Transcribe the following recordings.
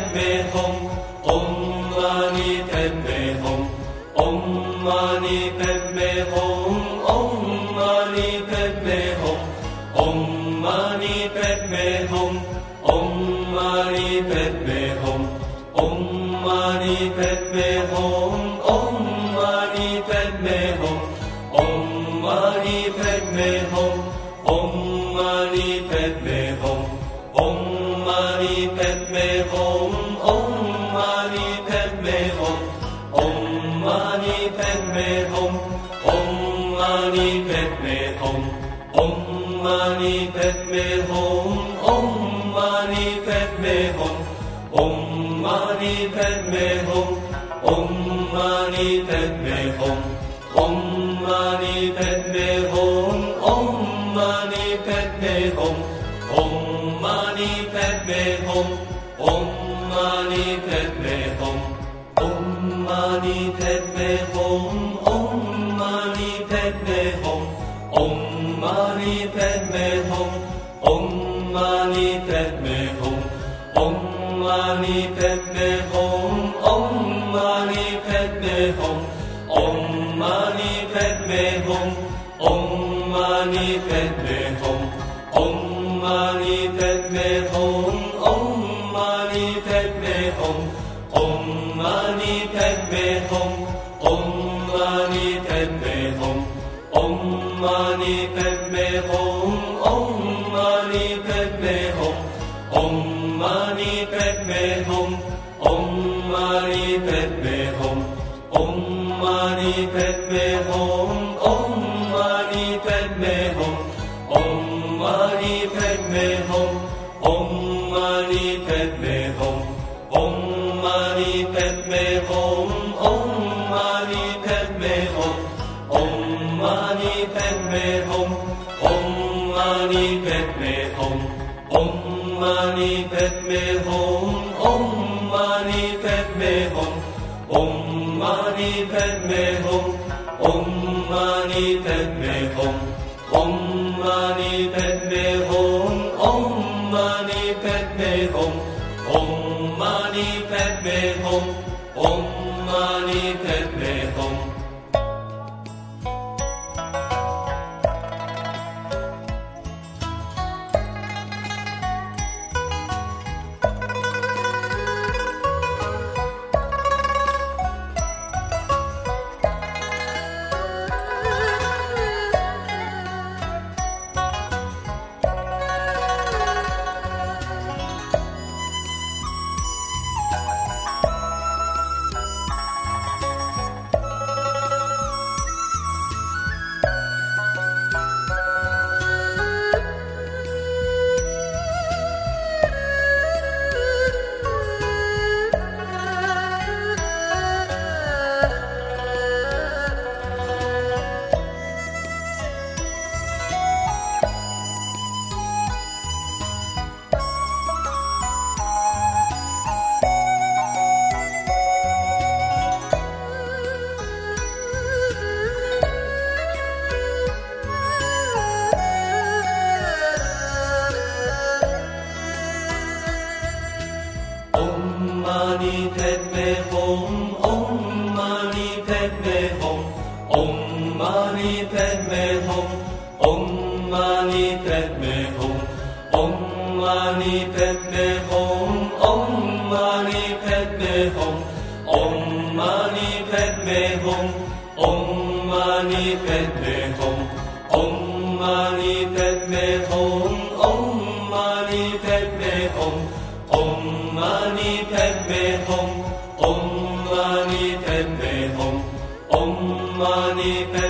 pemme hong om mani pemme 엄마니 베들레헴 엄마니 베들레헴 엄마니 베들레헴 엄마니 베들레헴 엄마니 베들레헴 tesbehum, Om Mani. 엄마니 백매홍 엄마니 백매홍 엄마니 백매홍 엄마니 백매홍.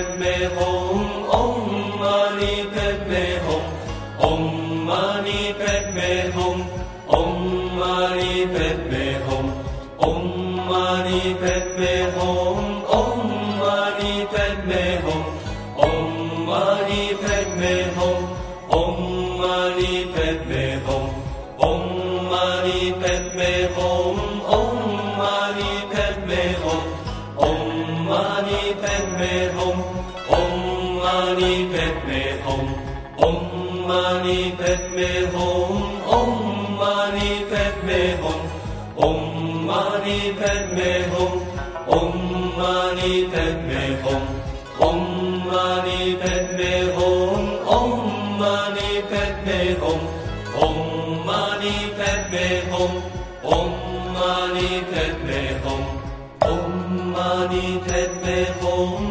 Padme hum Om mani padme hum Om mani padme hum Om mani padme hum Om mani padme hum Om mani padme hum Om mani padme hum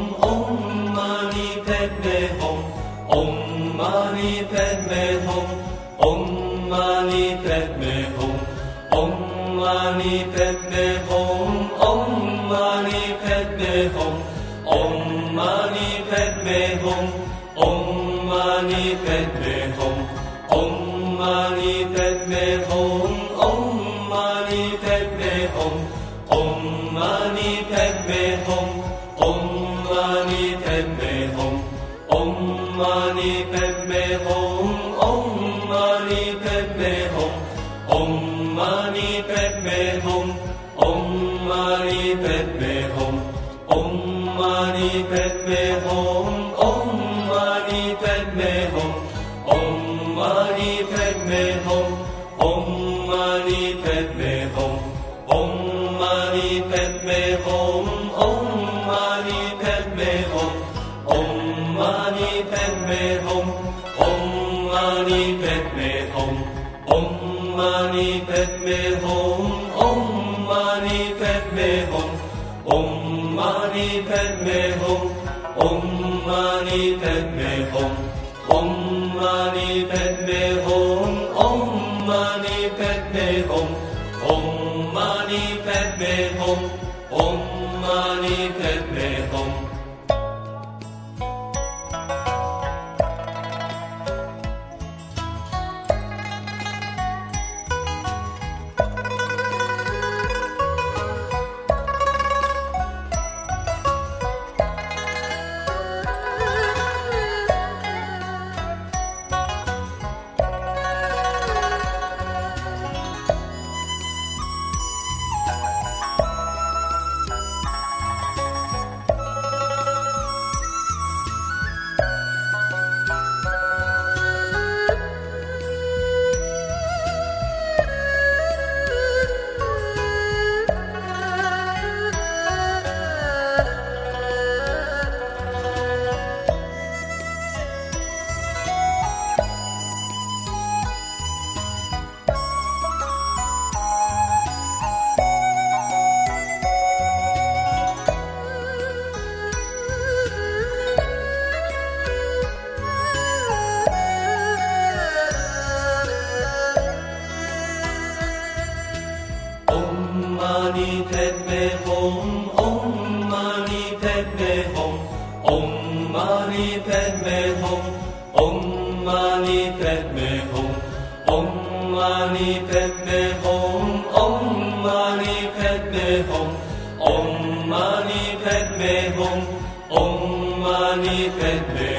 mani padme hum Om mani padme hum Om mani padme hum Om mani padme hum Om mani padme hum Om mani padme hum Om mani padme hum Om mani padme hum Om mani padme hum ペッペホンオンマニ嗡嘛呢叭咪吽嗡嘛呢叭咪吽嗡嘛呢叭咪吽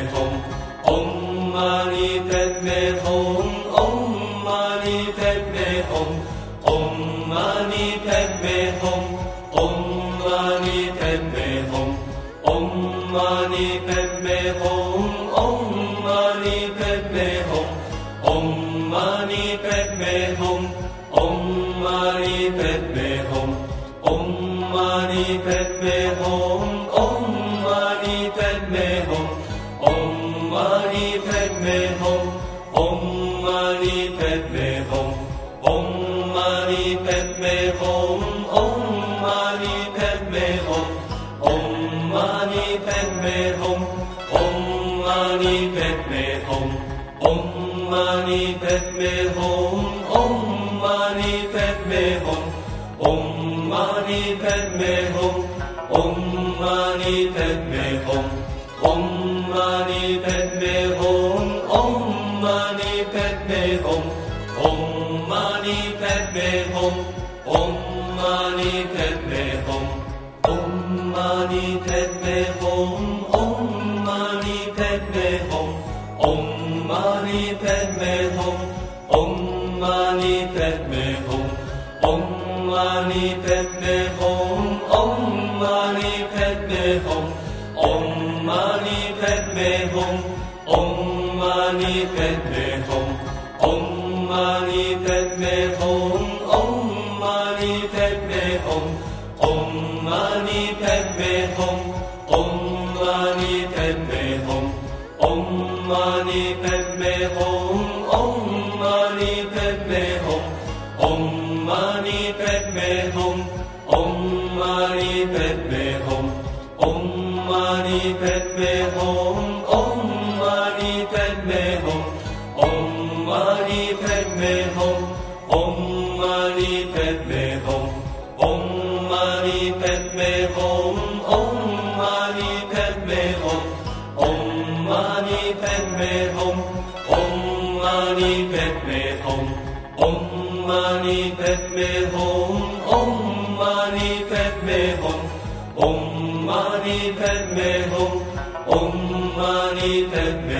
美好，唵嘛呢叭咪吽。padmehum om mani Padme Hum. om mani Padme Hum. om mani Padme Hum. om mani Padme Hum. om mani Padme Hum. om mani Padme Hum. om mani Padme Hum. Betlehem, Om Mani Betlehem, Om Mani Betlehem, Om Mani Betlehem, Om Mani Betlehem, Om Mani Betlehem, Om Mani Betlehem.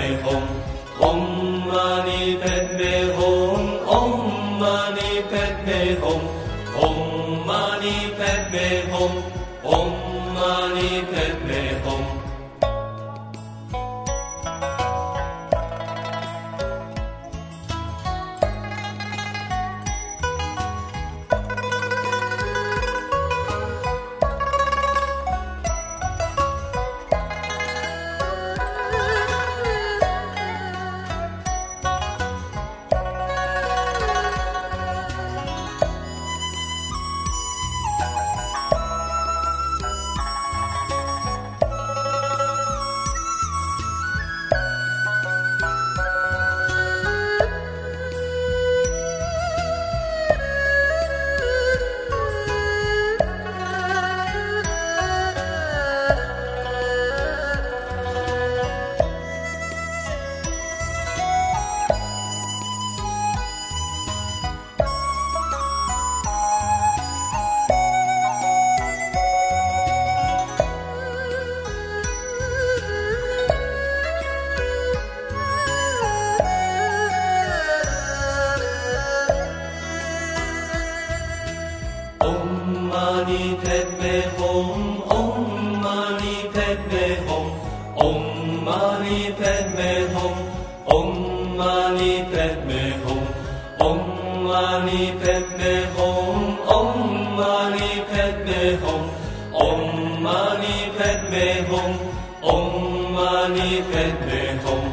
pehom om mani padme hum om mani padme hum om mani padme hum om mani padme 베tlehom, 옴마니 베tlehom.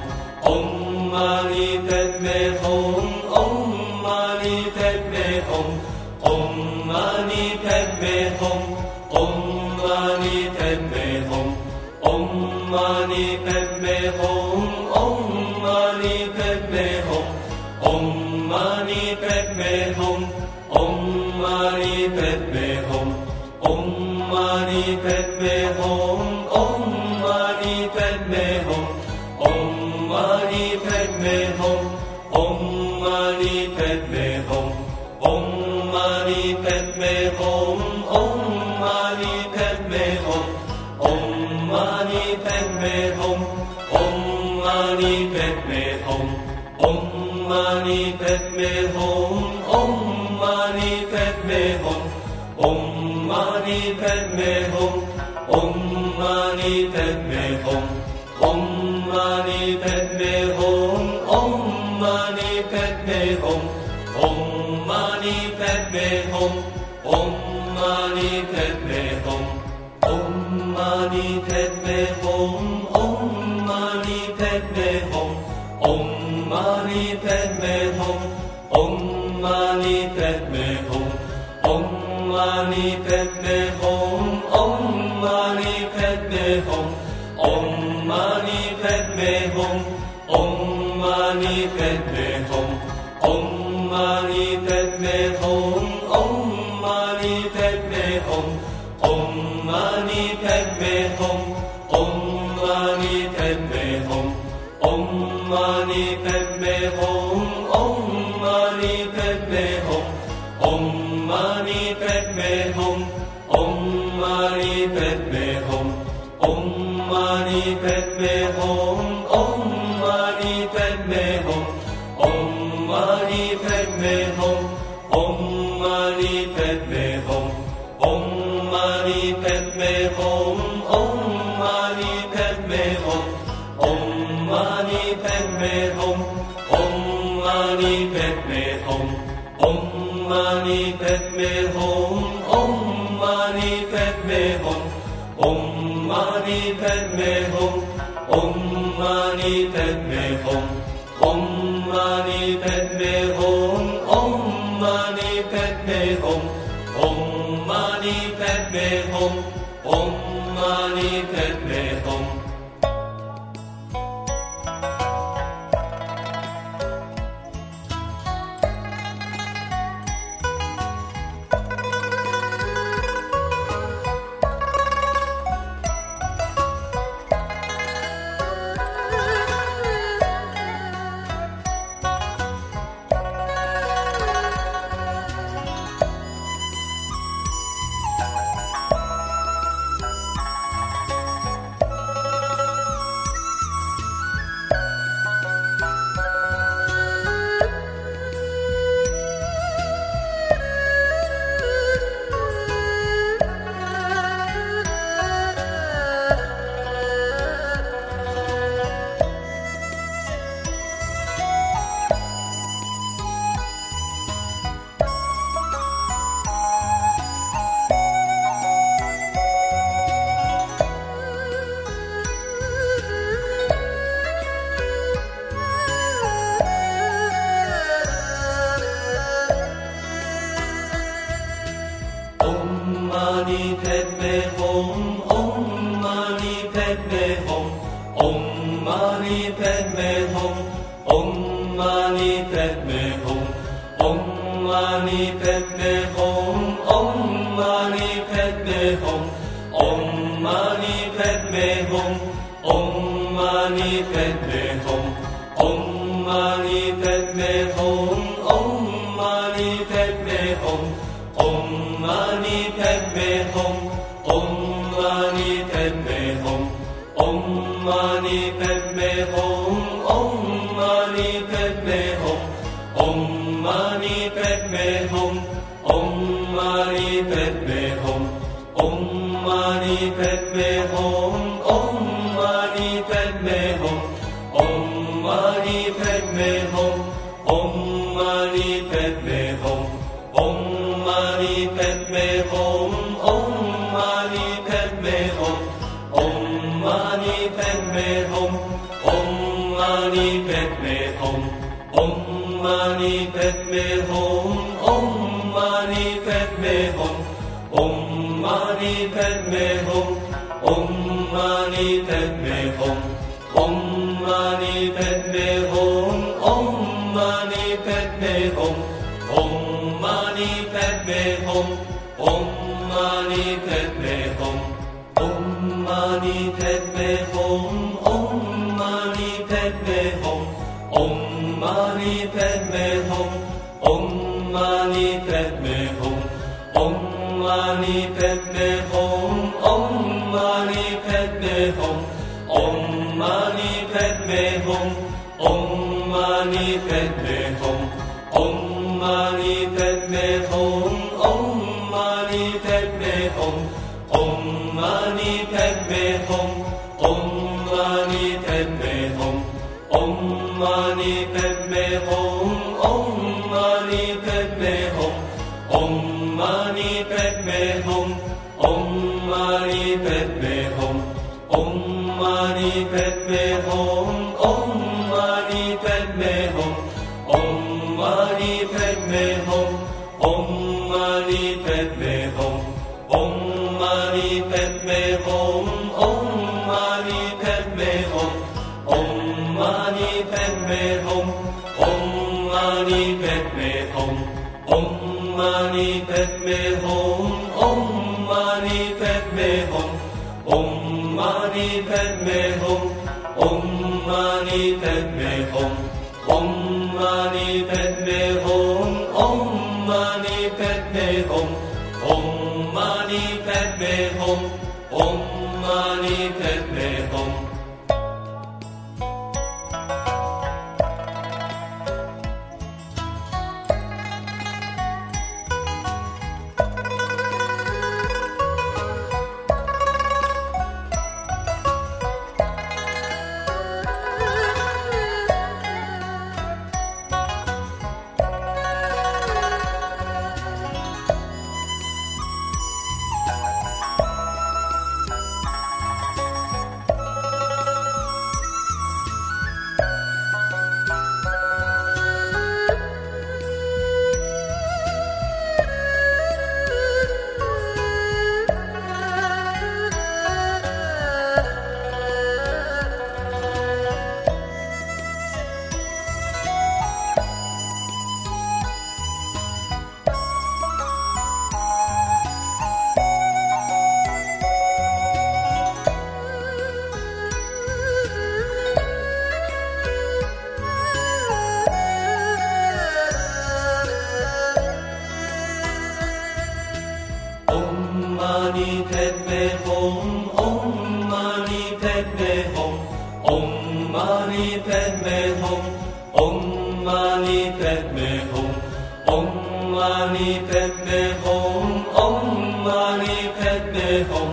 Padme Hum. Om Mani Padme Hum. Om Mani Padme Hum. Om Mani Padme Hum. Om Mani Padme Hum. Om Mani Padme Hum. Om Mani Padme Hum. Om Mani Padme Hum. Om Mani Padme Hum. Om Mani Padme Hum. Mani Padme Hum Om Mani Padme Hum Om Mani Padme Hum Om Mani Padme Hum Om Mani Padme Hum Om Mani Padme Hum Om Mani Padme Hum Om Mani Padme Hum Om Mani Padme Hum Om Mani Mani Padme Hum Om Mani Padme Hum Om Mani Padme Hum Om Mani Padme Hum Om Mani Padme Hum Om Mani Padme Mani Padme Hum Om Mani Padme Hum Om Mani Padme Hum Om Mani Padme Hum Om Mani Padme Hum Om Mani Padme Hum Om Mani Padme Hum Om Mani Padme Hum Om Mani Padme Hum Om Mani Padme Hum Mani Padme Hum Om Mani Padme Hum Om Mani Padme Hum Om Mani Padme Hum Om Mani Padme Hum Om Mani Padme Hum Om Mani Padme Hum Om Mani Padme Hum Om Mani Padme Hum mejor. Padme Hum Om Mani Padme Hum Om Mani Padme Hum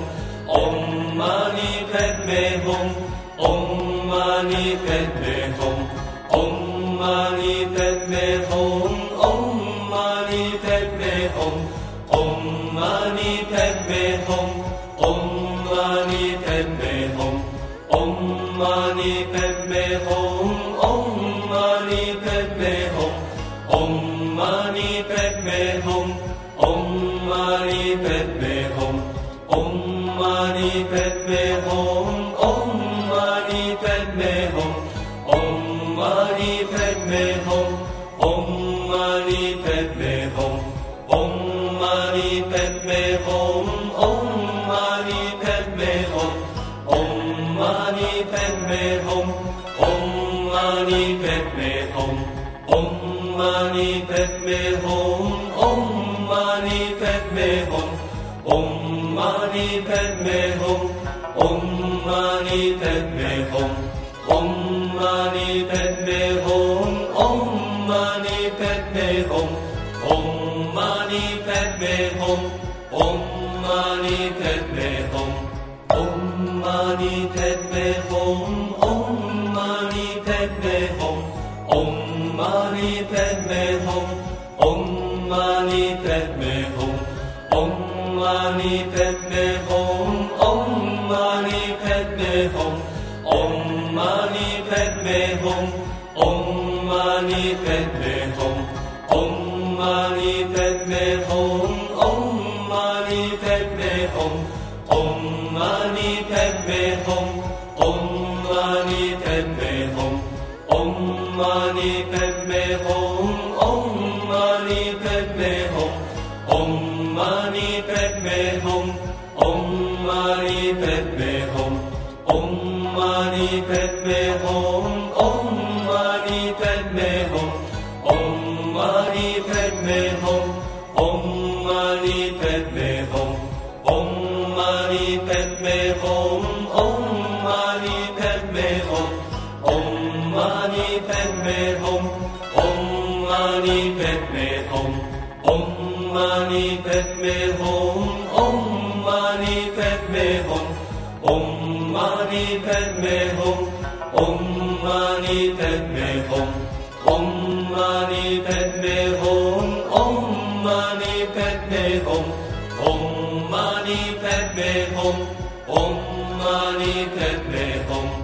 Om Mani Padme Hum Om Mani Padme Hum Om Mani Padme Hum Om Mani Padme Hum Om Mani Padme Hum Om Mani Padme Hum Om Mani Padme Hum Om Mani Padme Hum Om Mani Padme Hum Om Mani Padme Hum Om Mani Padme Hum Om Mani Padme Hum Om Mani Padme Hum Om Mani Padme Hum Om Mani Padme Hum Om Mani Padme Hum Om Mani Padme Hum Om Hum Om Mani Padme Hum Om Mani Padme Hum Om Mani Padme Hum Om Mani Padme Hum Om Mani Padme Hum Om Mani Padme Hum Om Mani Padme Hum Om Mani Padme Hum Om Mani Padme Hum Om Mani Padme Hum Om Mani Padme Hum Om Mani Padme Hum Om Mani Padme Hum Om Mani Padme Hum Om Mani Padme Hum Om Mani Padme Hum Om Mani Padme Hum